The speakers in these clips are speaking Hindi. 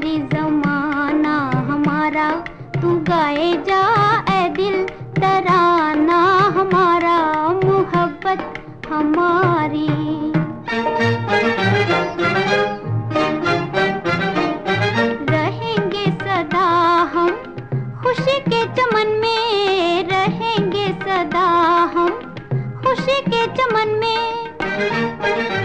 भी जमाना हमारा, तू गाए जा ए दिल तराना हमारा मोहब्बत हमारी। रहेंगे सदा हम, खुशी के चमन में रहेंगे सदा हम, खुशी के चमन में।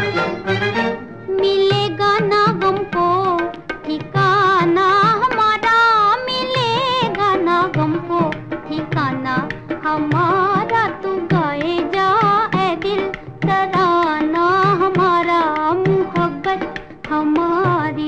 மாறி